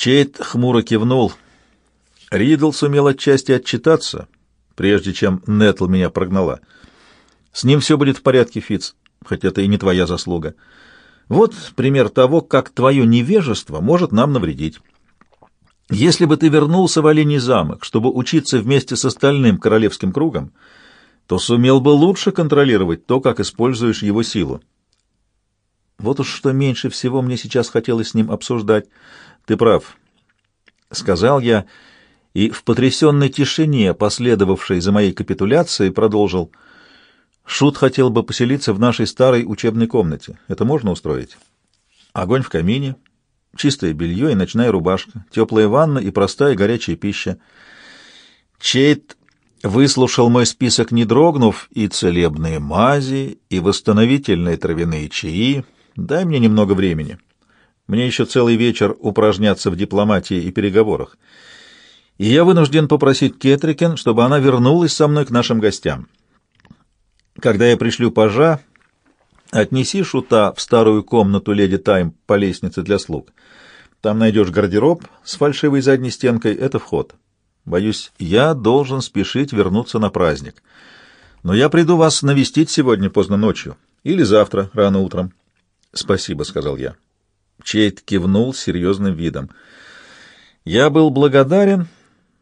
Чейт хмуро кивнул. Ридл сумел отчасти отчитаться, прежде чем Нетл меня прогнала. С ним все будет в порядке, Фиц, хоть это и не твоя заслуга. Вот пример того, как твое невежество может нам навредить. Если бы ты вернулся в Олений замок, чтобы учиться вместе с остальным королевским кругом, то сумел бы лучше контролировать то, как используешь его силу. Вот уж что меньше всего мне сейчас хотелось с ним обсуждать. Ты прав, — сказал я, и в потрясенной тишине, последовавшей за моей капитуляцией, продолжил. Шут хотел бы поселиться в нашей старой учебной комнате. Это можно устроить? Огонь в камине, чистое белье и ночная рубашка, теплая ванна и простая горячая пища. Чейт выслушал мой список, не дрогнув, и целебные мази, и восстановительные травяные чаи. Дай мне немного времени. Мне еще целый вечер упражняться в дипломатии и переговорах. И я вынужден попросить Кетрикен, чтобы она вернулась со мной к нашим гостям. Когда я пришлю пажа, отнеси шута в старую комнату леди Тайм по лестнице для слуг. Там найдешь гардероб с фальшивой задней стенкой, это вход. Боюсь, я должен спешить вернуться на праздник. Но я приду вас навестить сегодня поздно ночью или завтра рано утром. — Спасибо, — сказал я. Чейт кивнул серьезным видом. Я был благодарен,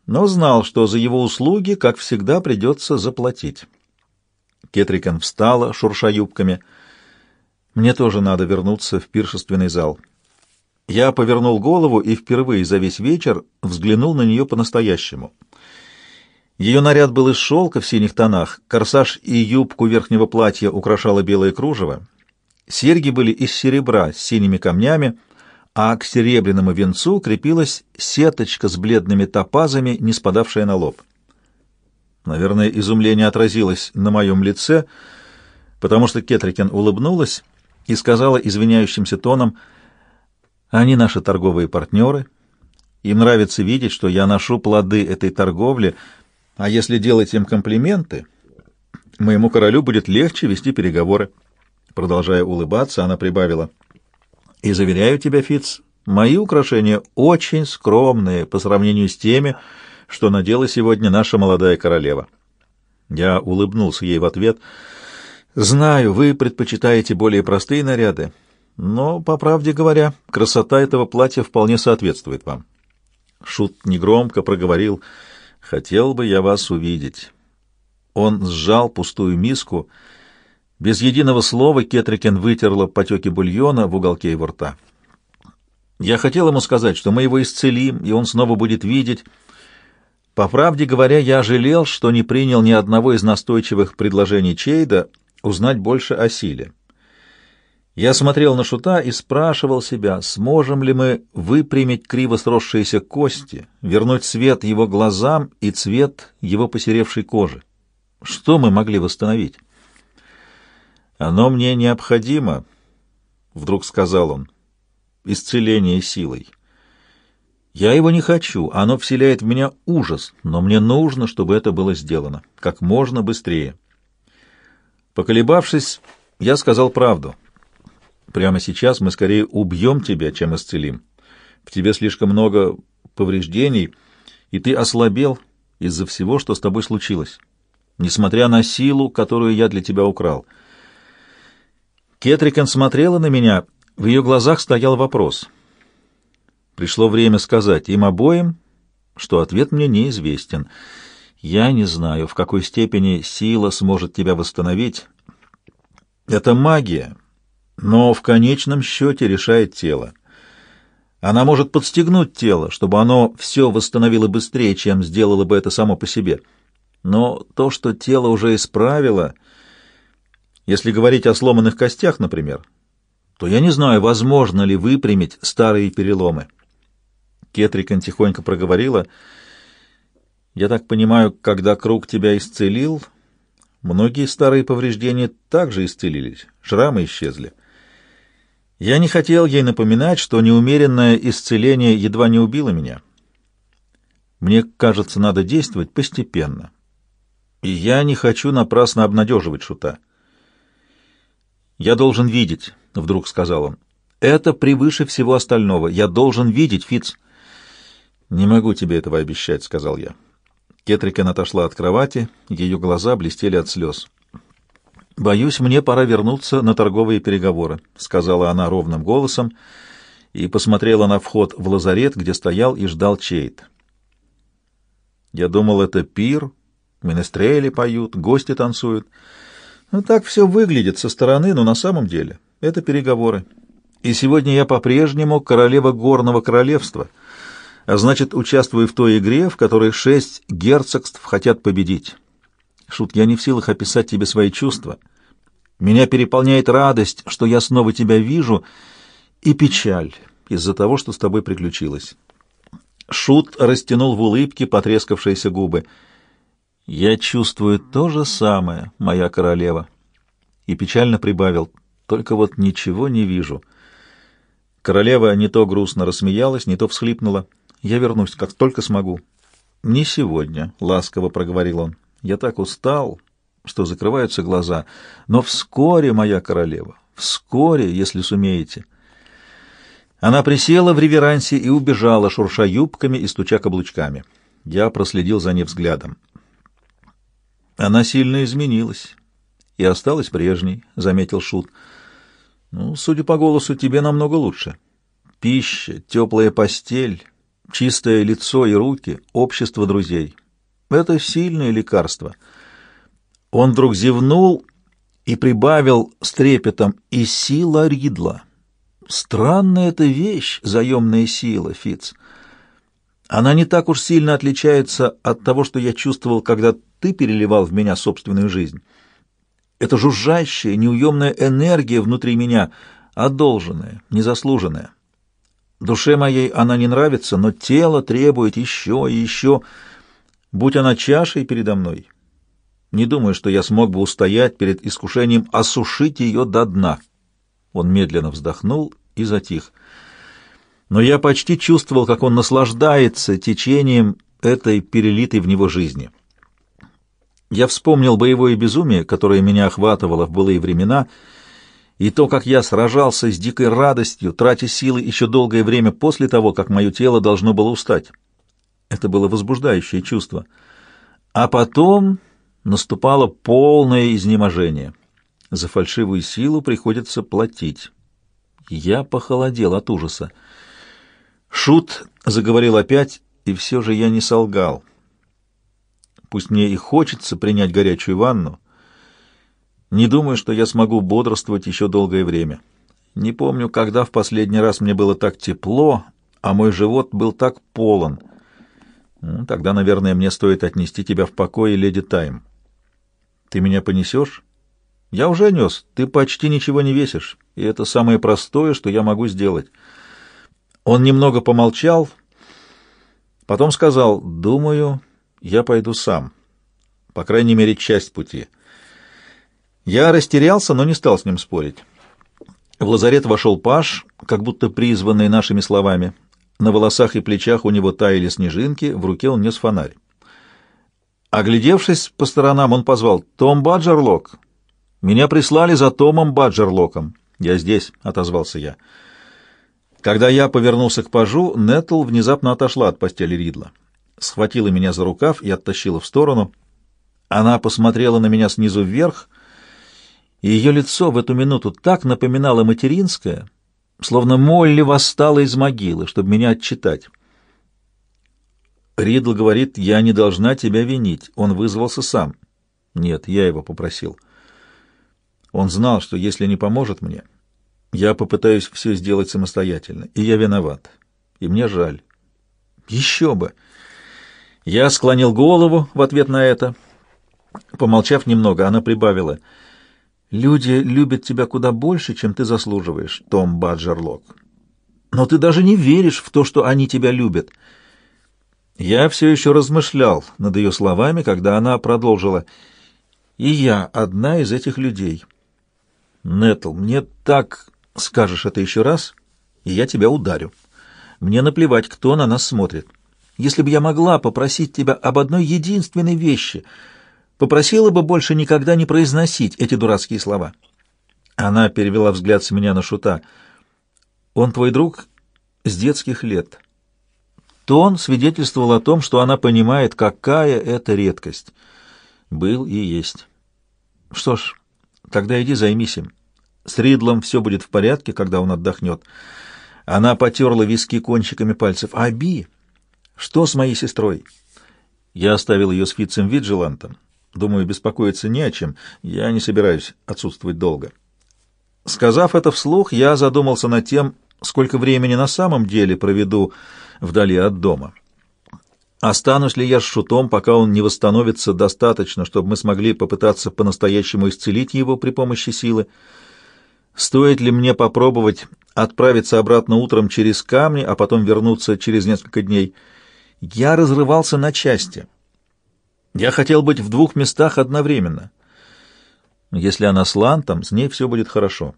но знал, что за его услуги, как всегда, придется заплатить. Кетрикен встала, шурша юбками. Мне тоже надо вернуться в пиршественный зал. Я повернул голову и впервые за весь вечер взглянул на нее по-настоящему. Ее наряд был из шелка в синих тонах, корсаж и юбку верхнего платья украшало белое кружево. Серьги были из серебра с синими камнями, а к серебряному венцу крепилась сеточка с бледными топазами, не спадавшая на лоб. Наверное, изумление отразилось на моем лице, потому что Кетрикен улыбнулась и сказала извиняющимся тоном, «Они наши торговые партнеры. Им нравится видеть, что я ношу плоды этой торговли, а если делать им комплименты, моему королю будет легче вести переговоры». Продолжая улыбаться, она прибавила, «И заверяю тебя, Фиц, мои украшения очень скромные по сравнению с теми, что надела сегодня наша молодая королева. Я улыбнулся ей в ответ. «Знаю, вы предпочитаете более простые наряды, но, по правде говоря, красота этого платья вполне соответствует вам». Шут негромко проговорил «Хотел бы я вас увидеть». Он сжал пустую миску. Без единого слова Кетрикен вытерла потеки бульона в уголке его рта. Я хотел ему сказать, что мы его исцелим, и он снова будет видеть, по правде говоря, я жалел, что не принял ни одного из настойчивых предложений Чейда узнать больше о силе. Я смотрел на Шута и спрашивал себя, сможем ли мы выпрямить криво сросшиеся кости, вернуть свет его глазам и цвет его посеревшей кожи. Что мы могли восстановить? «Оно мне необходимо», — вдруг сказал он, — «исцеление силой». Я его не хочу, оно вселяет в меня ужас, но мне нужно, чтобы это было сделано как можно быстрее. Поколебавшись, я сказал правду. Прямо сейчас мы скорее убьем тебя, чем исцелим. В тебе слишком много повреждений, и ты ослабел из-за всего, что с тобой случилось, несмотря на силу, которую я для тебя украл. Кетрикен смотрела на меня, в ее глазах стоял вопрос — Пришло время сказать им обоим, что ответ мне неизвестен. Я не знаю, в какой степени сила сможет тебя восстановить. Это магия, но в конечном счете решает тело. Она может подстегнуть тело, чтобы оно все восстановило быстрее, чем сделало бы это само по себе. Но то, что тело уже исправило, если говорить о сломанных костях, например, то я не знаю, возможно ли выпрямить старые переломы. Кетрикон тихонько проговорила. «Я так понимаю, когда круг тебя исцелил, многие старые повреждения также исцелились, шрамы исчезли. Я не хотел ей напоминать, что неумеренное исцеление едва не убило меня. Мне кажется, надо действовать постепенно. И я не хочу напрасно обнадеживать Шута». «Я должен видеть», — вдруг сказал он. «Это превыше всего остального. Я должен видеть, Фиц. «Не могу тебе этого обещать», — сказал я. Кетрикен отошла от кровати, ее глаза блестели от слез. «Боюсь, мне пора вернуться на торговые переговоры», — сказала она ровным голосом и посмотрела на вход в лазарет, где стоял и ждал Чейт. «Я думал, это пир, менестрели поют, гости танцуют. Ну, так все выглядит со стороны, но на самом деле это переговоры. И сегодня я по-прежнему королева горного королевства, а значит, участвую в той игре, в которой шесть герцогств хотят победить. Шут, я не в силах описать тебе свои чувства. Меня переполняет радость, что я снова тебя вижу, и печаль из-за того, что с тобой приключилось. Шут растянул в улыбке потрескавшиеся губы. «Я чувствую то же самое, моя королева». И печально прибавил, «Только вот ничего не вижу». Королева не то грустно рассмеялась, не то всхлипнула. «Я вернусь, как только смогу». «Не сегодня», — ласково проговорил он. «Я так устал, что закрываются глаза. Но вскоре, моя королева, вскоре, если сумеете». Она присела в реверансе и убежала, шурша юбками и стуча каблучками. Я проследил за ней взглядом. Она сильно изменилась и осталась прежней, — заметил Шут. Ну, судя по голосу, тебе намного лучше. Пища, теплая постель, чистое лицо и руки, общество друзей. Это сильное лекарство. Он вдруг зевнул и прибавил с трепетом «и сила Ридла». Странная эта вещь, заемная сила, Фиц. Она не так уж сильно отличается от того, что я чувствовал, когда ты переливал в меня собственную жизнь. Это жужжащая, неуемная энергия внутри меня, одолженная, незаслуженная. Душе моей она не нравится, но тело требует еще и еще. Будь она чашей передо мной, не думаю, что я смог бы устоять перед искушением осушить ее до дна. Он медленно вздохнул и затих. Но я почти чувствовал, как он наслаждается течением этой перелитой в него жизни. Я вспомнил боевое безумие, которое меня охватывало в былые времена, и то, как я сражался с дикой радостью, тратя силы еще долгое время после того, как мое тело должно было устать. Это было возбуждающее чувство. А потом наступало полное изнеможение. За фальшивую силу приходится платить. Я похолодел от ужаса. Шут заговорил опять, и все же я не солгал. Пусть мне и хочется принять горячую ванну, не думаю, что я смогу бодрствовать еще долгое время. Не помню, когда в последний раз мне было так тепло, а мой живот был так полон. Ну, тогда, наверное, мне стоит отнести тебя в покое, леди Тайм. Ты меня понесешь? Я уже нес. Ты почти ничего не весишь, и это самое простое, что я могу сделать. Он немного помолчал, потом сказал, думаю, я пойду сам. По крайней мере, часть пути. Я растерялся, но не стал с ним спорить. В лазарет вошел Паш, как будто призванный нашими словами. На волосах и плечах у него таяли снежинки, в руке он нес фонарь. Оглядевшись по сторонам, он позвал «Том Баджерлок!» «Меня прислали за Томом Баджерлоком». «Я здесь», — отозвался я. Когда я повернулся к пажу, Нетл внезапно отошла от постели Ридла схватила меня за рукав и оттащила в сторону. Она посмотрела на меня снизу вверх, и ее лицо в эту минуту так напоминало материнское, словно Молли восстала из могилы, чтобы меня отчитать. Ридл говорит, я не должна тебя винить. Он вызвался сам. Нет, я его попросил. Он знал, что если не поможет мне, я попытаюсь все сделать самостоятельно, и я виноват. И мне жаль. Еще бы! Я склонил голову в ответ на это. Помолчав немного, она прибавила. «Люди любят тебя куда больше, чем ты заслуживаешь, Том Баджерлок. Но ты даже не веришь в то, что они тебя любят». Я все еще размышлял над ее словами, когда она продолжила. «И я одна из этих людей. Нетл, мне так скажешь это еще раз, и я тебя ударю. Мне наплевать, кто на нас смотрит. Если бы я могла попросить тебя об одной единственной вещи, попросила бы больше никогда не произносить эти дурацкие слова. Она перевела взгляд с меня на Шута. Он твой друг с детских лет. Тон свидетельствовал о том, что она понимает, какая это редкость. Был и есть. Что ж, тогда иди займись им. С Ридлом все будет в порядке, когда он отдохнет. Она потерла виски кончиками пальцев. «Аби, что с моей сестрой?» Я оставил ее с Фитцем Виджилантом. Думаю, беспокоиться не о чем. Я не собираюсь отсутствовать долго. Сказав это вслух, я задумался над тем, сколько времени на самом деле проведу вдали от дома. Останусь ли я с шутом, пока он не восстановится достаточно, чтобы мы смогли попытаться по-настоящему исцелить его при помощи силы? Стоит ли мне попробовать отправиться обратно утром через камни, а потом вернуться через несколько дней? Я разрывался на части. Я хотел быть в двух местах одновременно. Если она с Лантом, с ней все будет хорошо.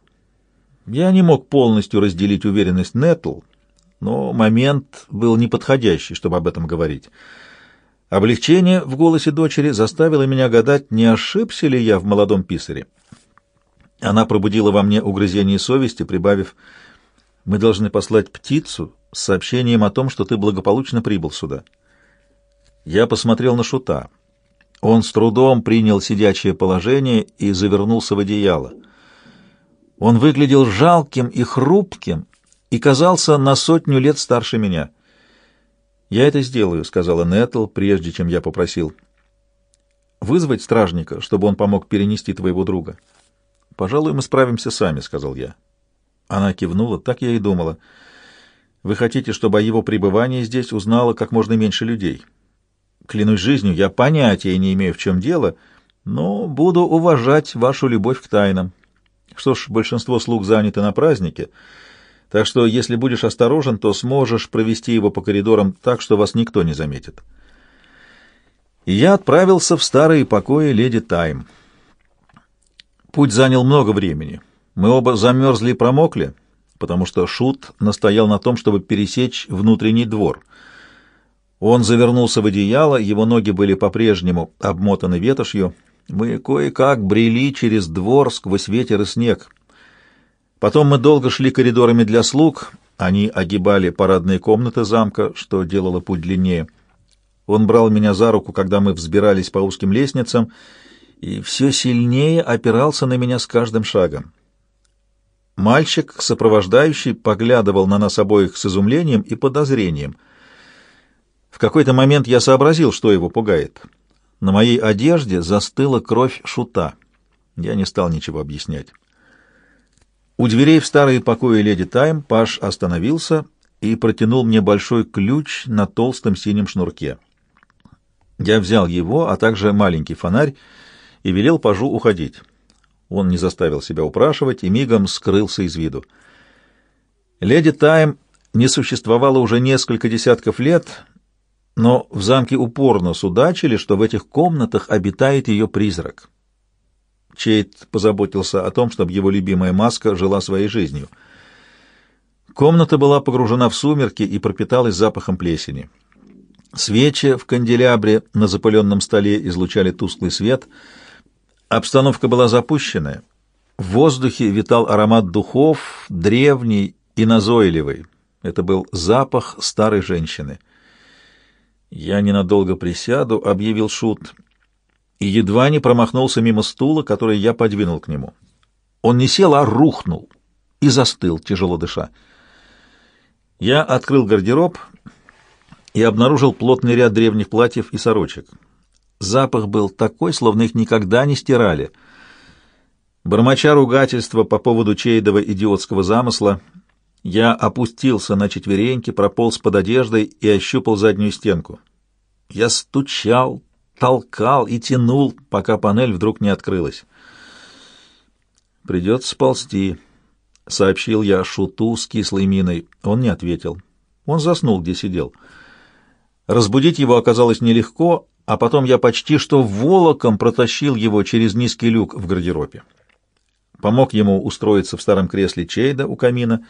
Я не мог полностью разделить уверенность Нетл, но момент был неподходящий, чтобы об этом говорить. Облегчение в голосе дочери заставило меня гадать, не ошибся ли я в молодом писаре. Она пробудила во мне угрызение совести, прибавив, «Мы должны послать птицу с сообщением о том, что ты благополучно прибыл сюда». Я посмотрел на Шута. Он с трудом принял сидячее положение и завернулся в одеяло. Он выглядел жалким и хрупким и казался на сотню лет старше меня. «Я это сделаю», — сказала Нетл, прежде чем я попросил. «Вызвать стражника, чтобы он помог перенести твоего друга». «Пожалуй, мы справимся сами», — сказал я. Она кивнула, так я и думала. «Вы хотите, чтобы о его пребывании здесь узнало как можно меньше людей?» Клянусь жизнью, я понятия не имею, в чем дело, но буду уважать вашу любовь к тайнам. Что ж, большинство слуг заняты на празднике, так что если будешь осторожен, то сможешь провести его по коридорам так, что вас никто не заметит. И я отправился в старые покои леди Тайм. Путь занял много времени. Мы оба замерзли и промокли, потому что Шут настоял на том, чтобы пересечь внутренний двор — он завернулся в одеяло, его ноги были по-прежнему обмотаны ветошью. Мы кое-как брели через двор сквозь ветер и снег. Потом мы долго шли коридорами для слуг. Они огибали парадные комнаты замка, что делало путь длиннее. Он брал меня за руку, когда мы взбирались по узким лестницам, и все сильнее опирался на меня с каждым шагом. Мальчик, сопровождающий, поглядывал на нас обоих с изумлением и подозрением — в какой-то момент я сообразил, что его пугает. На моей одежде застыла кровь шута. Я не стал ничего объяснять. У дверей в старые покои леди Тайм Паш остановился и протянул мне большой ключ на толстом синем шнурке. Я взял его, а также маленький фонарь, и велел Пажу уходить. Он не заставил себя упрашивать и мигом скрылся из виду. Леди Тайм не существовала уже несколько десятков лет, но в замке упорно судачили, что в этих комнатах обитает ее призрак. Чейт позаботился о том, чтобы его любимая маска жила своей жизнью. Комната была погружена в сумерки и пропиталась запахом плесени. Свечи в канделябре на запыленном столе излучали тусклый свет. Обстановка была запущенная. В воздухе витал аромат духов, древний и назойливый. Это был запах старой женщины — «Я ненадолго присяду», — объявил Шут, и едва не промахнулся мимо стула, который я подвинул к нему. Он не сел, а рухнул и застыл, тяжело дыша. Я открыл гардероб и обнаружил плотный ряд древних платьев и сорочек. Запах был такой, словно их никогда не стирали. Бормоча ругательства по поводу Чейдова идиотского замысла, я опустился на четвереньки, прополз под одеждой и ощупал заднюю стенку. Я стучал, толкал и тянул, пока панель вдруг не открылась. «Придется ползти», — сообщил я Шуту с кислой миной. Он не ответил. Он заснул, где сидел. Разбудить его оказалось нелегко, а потом я почти что волоком протащил его через низкий люк в гардеробе. Помог ему устроиться в старом кресле Чейда у камина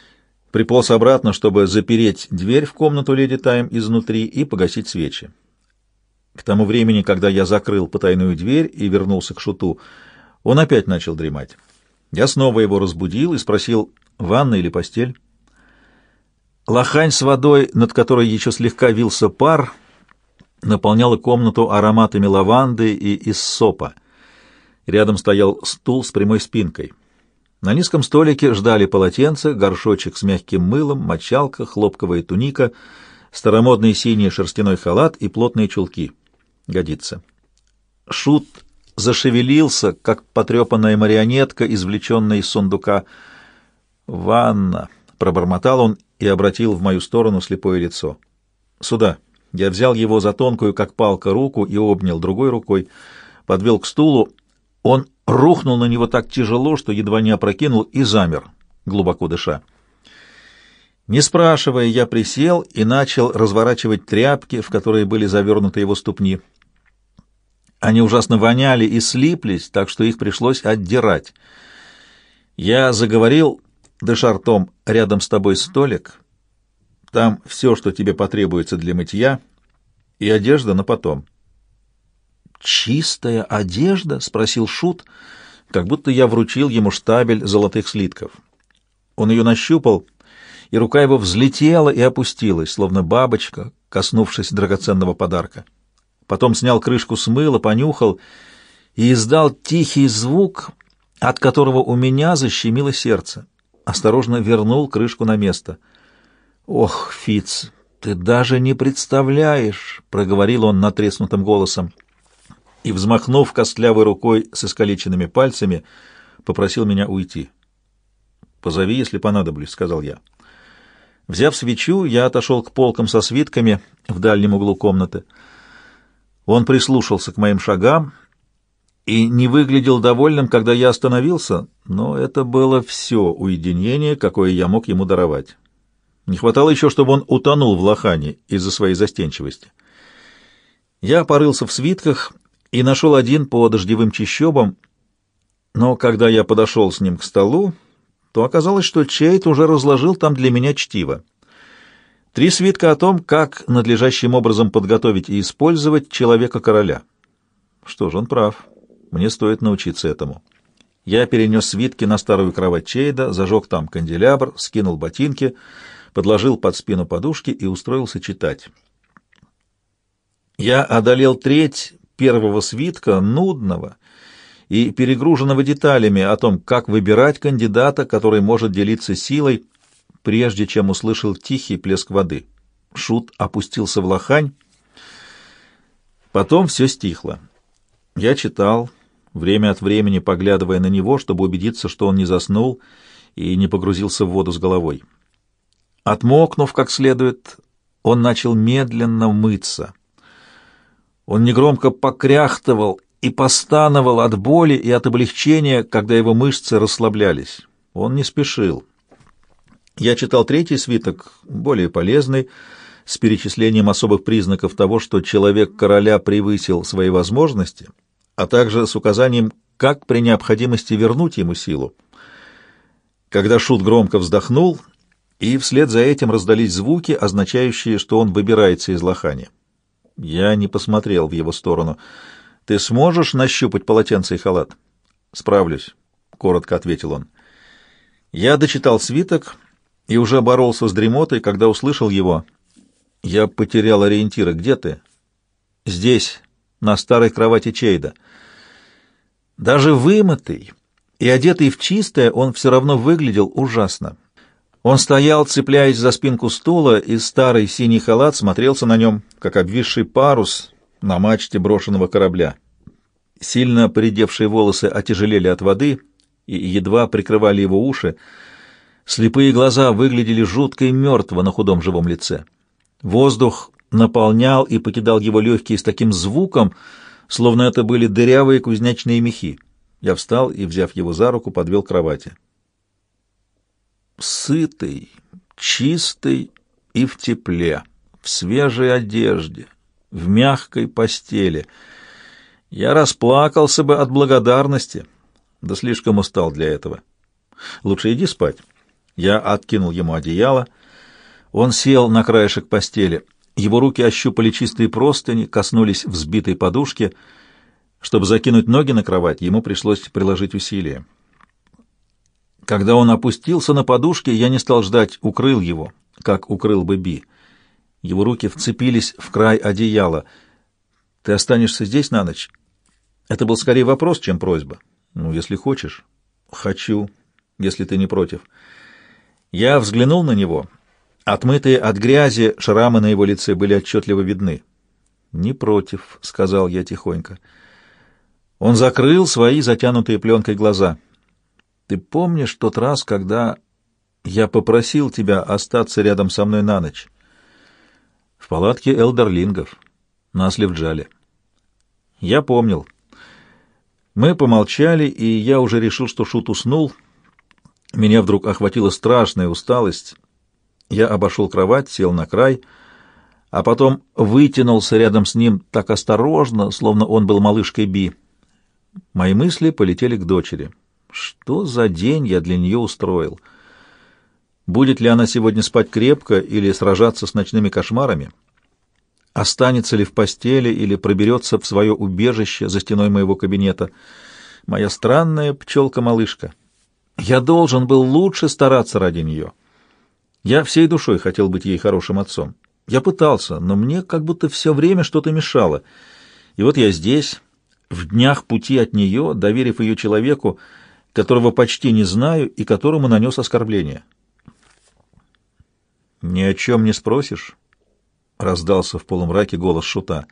— приполз обратно, чтобы запереть дверь в комнату леди Тайм изнутри и погасить свечи. К тому времени, когда я закрыл потайную дверь и вернулся к шуту, он опять начал дремать. Я снова его разбудил и спросил, ванна или постель? Лохань с водой, над которой еще слегка вился пар, наполняла комнату ароматами лаванды и иссопа. Рядом стоял стул с прямой спинкой. На низком столике ждали полотенце, горшочек с мягким мылом, мочалка, хлопковая туника, старомодный синий шерстяной халат и плотные чулки. Годится. Шут зашевелился, как потрепанная марионетка, извлеченная из сундука. «Ванна!» — пробормотал он и обратил в мою сторону слепое лицо. «Сюда!» Я взял его за тонкую, как палка, руку и обнял другой рукой, подвел к стулу. Он рухнул на него так тяжело, что едва не опрокинул и замер, глубоко дыша. Не спрашивая, я присел и начал разворачивать тряпки, в которые были завернуты его ступни. Они ужасно воняли и слиплись, так что их пришлось отдирать. Я заговорил, дыша ртом, рядом с тобой столик, там все, что тебе потребуется для мытья, и одежда на потом. «Чистая одежда?» — спросил Шут, как будто я вручил ему штабель золотых слитков. Он ее нащупал, и рука его взлетела и опустилась, словно бабочка, коснувшись драгоценного подарка. Потом снял крышку с мыла, понюхал и издал тихий звук, от которого у меня защемило сердце. Осторожно вернул крышку на место — «Ох, Фиц, ты даже не представляешь!» — проговорил он натреснутым голосом. И, взмахнув костлявой рукой с искалеченными пальцами, попросил меня уйти. «Позови, если понадоблюсь», — сказал я. Взяв свечу, я отошел к полкам со свитками в дальнем углу комнаты. Он прислушался к моим шагам и не выглядел довольным, когда я остановился, но это было все уединение, какое я мог ему даровать. Не хватало еще, чтобы он утонул в лохане из-за своей застенчивости. Я порылся в свитках и нашел один по дождевым чащобам, но когда я подошел с ним к столу, то оказалось, что Чейт уже разложил там для меня чтиво. Три свитка о том, как надлежащим образом подготовить и использовать человека-короля. Что ж, он прав. Мне стоит научиться этому. Я перенес свитки на старую кровать Чейда, зажег там канделябр, скинул ботинки — подложил под спину подушки и устроился читать. Я одолел треть первого свитка, нудного и перегруженного деталями о том, как выбирать кандидата, который может делиться силой, прежде чем услышал тихий плеск воды. Шут опустился в лохань. Потом все стихло. Я читал, время от времени поглядывая на него, чтобы убедиться, что он не заснул и не погрузился в воду с головой. Отмокнув как следует, он начал медленно мыться. Он негромко покряхтывал и постановал от боли и от облегчения, когда его мышцы расслаблялись. Он не спешил. Я читал третий свиток, более полезный, с перечислением особых признаков того, что человек короля превысил свои возможности, а также с указанием, как при необходимости вернуть ему силу. Когда Шут громко вздохнул — и вслед за этим раздались звуки, означающие, что он выбирается из лохани. Я не посмотрел в его сторону. «Ты сможешь нащупать полотенце и халат?» «Справлюсь», — коротко ответил он. Я дочитал свиток и уже боролся с дремотой, когда услышал его. Я потерял ориентиры. «Где ты?» «Здесь, на старой кровати Чейда». Даже вымытый и одетый в чистое, он все равно выглядел ужасно. Он стоял, цепляясь за спинку стула, и старый синий халат смотрелся на нем, как обвисший парус на мачте брошенного корабля. Сильно поредевшие волосы отяжелели от воды и едва прикрывали его уши. Слепые глаза выглядели жутко и мертво на худом живом лице. Воздух наполнял и покидал его легкие с таким звуком, словно это были дырявые кузнячные мехи. Я встал и, взяв его за руку, подвел к кровати сытый, чистый и в тепле, в свежей одежде, в мягкой постели. Я расплакался бы от благодарности, да слишком устал для этого. Лучше иди спать. Я откинул ему одеяло. Он сел на краешек постели. Его руки ощупали чистые простыни, коснулись взбитой подушки. Чтобы закинуть ноги на кровать, ему пришлось приложить усилия. Когда он опустился на подушке, я не стал ждать, укрыл его. как укрыл бы Би. Его руки вцепились в край одеяла. «Ты останешься здесь на ночь?» Это был скорее вопрос, чем просьба. «Ну, если хочешь». «Хочу, если ты не против». Я взглянул на него. Отмытые от грязи шрамы на его лице были отчетливо видны. «Не против», — сказал я тихонько. Он закрыл свои затянутые пленкой глаза. «Ты помнишь тот раз, когда я попросил тебя остаться рядом со мной на ночь?» «В палатке элдерлингов, на Сливджале». «Я помнил». Мы помолчали, и я уже решил, что Шут уснул. Меня вдруг охватила страшная усталость. Я обошел кровать, сел на край — а потом вытянулся рядом с ним так осторожно, словно он был малышкой Би. Мои мысли полетели к дочери. Что за день я для нее устроил? Будет ли она сегодня спать крепко или сражаться с ночными кошмарами? Останется ли в постели или проберется в свое убежище за стеной моего кабинета? Моя странная пчелка-малышка. Я должен был лучше стараться ради нее. Я всей душой хотел быть ей хорошим отцом. Я пытался, но мне как будто все время что-то мешало. И вот я здесь, в днях пути от нее, доверив ее человеку, которого почти не знаю и которому нанес оскорбление. «Ни о чем не спросишь?» — раздался в полумраке голос Шута.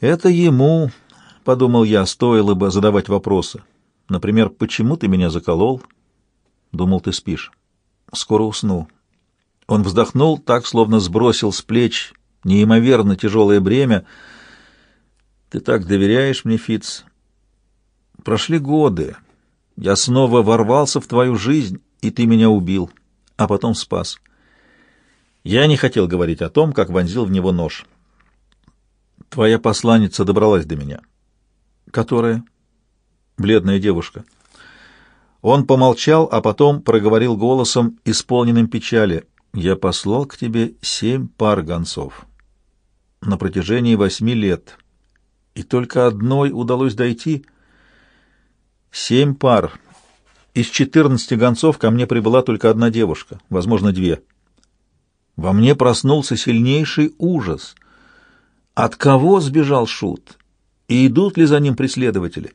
«Это ему, — подумал я, — стоило бы задавать вопросы. Например, почему ты меня заколол? Думал, ты спишь. Скоро усну. Он вздохнул так, словно сбросил с плеч неимоверно тяжелое бремя. «Ты так доверяешь мне, Фиц? Прошли годы. Я снова ворвался в твою жизнь, и ты меня убил, а потом спас. Я не хотел говорить о том, как вонзил в него нож. Твоя посланница добралась до меня. Которая? Бледная девушка». Он помолчал, а потом проговорил голосом, исполненным печали я послал к тебе семь пар гонцов на протяжении восьми лет, и только одной удалось дойти. Семь пар. Из четырнадцати гонцов ко мне прибыла только одна девушка, возможно, две. Во мне проснулся сильнейший ужас. От кого сбежал Шут? И идут ли за ним преследователи?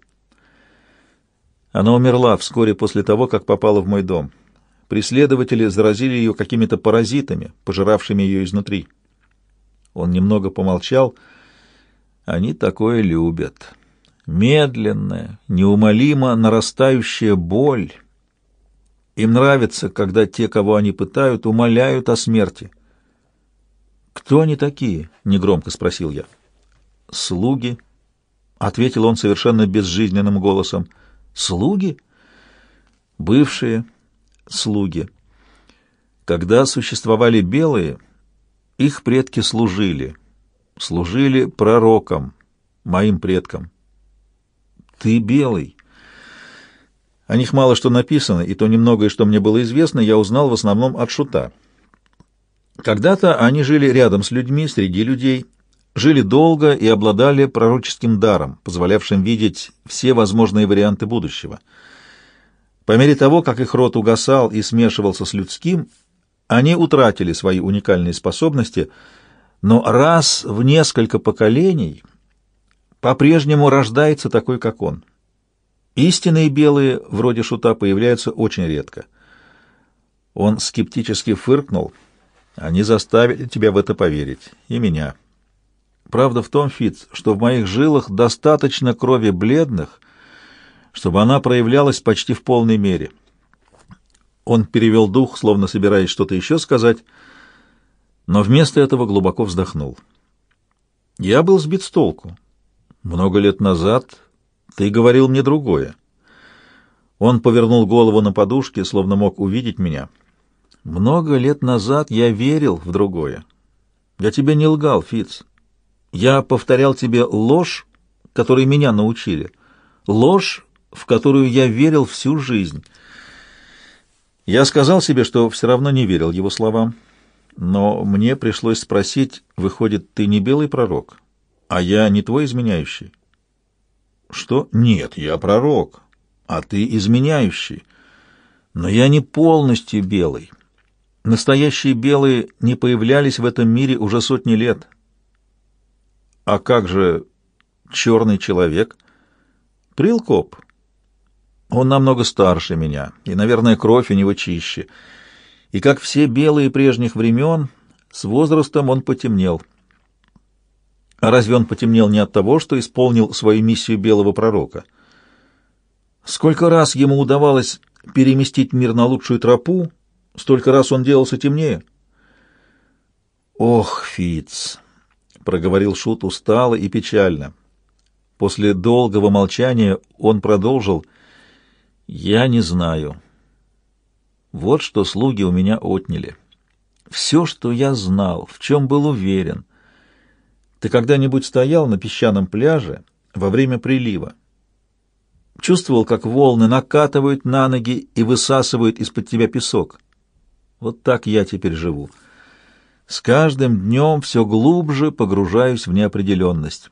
Она умерла вскоре после того, как попала в мой дом. Преследователи заразили ее какими-то паразитами, пожиравшими ее изнутри. Он немного помолчал. Они такое любят. Медленная, неумолимо нарастающая боль. Им нравится, когда те, кого они пытают, умоляют о смерти. «Кто они такие?» — негромко спросил я. «Слуги», — ответил он совершенно безжизненным голосом. «Слуги?» «Бывшие, слуги. Когда существовали белые, их предки служили. Служили пророкам, моим предкам. Ты белый. О них мало что написано, и то немногое, что мне было известно, я узнал в основном от Шута. Когда-то они жили рядом с людьми, среди людей, жили долго и обладали пророческим даром, позволявшим видеть все возможные варианты будущего — по мере того, как их род угасал и смешивался с людским, они утратили свои уникальные способности, но раз в несколько поколений по-прежнему рождается такой, как он. Истинные белые, вроде шута, появляются очень редко. Он скептически фыркнул. Они заставили тебя в это поверить. И меня. Правда в том, Фиц, что в моих жилах достаточно крови бледных, чтобы она проявлялась почти в полной мере. Он перевел дух, словно собираясь что-то еще сказать, но вместо этого глубоко вздохнул. «Я был сбит с толку. Много лет назад ты говорил мне другое». Он повернул голову на подушке, словно мог увидеть меня. «Много лет назад я верил в другое. Я тебе не лгал, Фиц. Я повторял тебе ложь, которой меня научили. Ложь, в которую я верил всю жизнь. Я сказал себе, что все равно не верил его словам, но мне пришлось спросить, выходит, ты не белый пророк, а я не твой изменяющий? Что? Нет, я пророк, а ты изменяющий. Но я не полностью белый. Настоящие белые не появлялись в этом мире уже сотни лет. А как же черный человек? Прилкоп. Он намного старше меня, и, наверное, кровь у него чище. И как все белые прежних времен, с возрастом он потемнел. Разве он потемнел не от того, что исполнил свою миссию белого пророка? Сколько раз ему удавалось переместить мир на лучшую тропу, Столько раз он делался темнее. Ох, Фиц, проговорил шут устало и печально. После долгого молчания он продолжил: "Я не знаю. Вот что слуги у меня отняли. Все, что я знал, в чем был уверен. Ты когда-нибудь стоял на песчаном пляже во время прилива? Чувствовал, как волны накатывают на ноги и высасывают из-под тебя песок? Вот так я теперь живу. С каждым днем все глубже погружаюсь в неопределенность.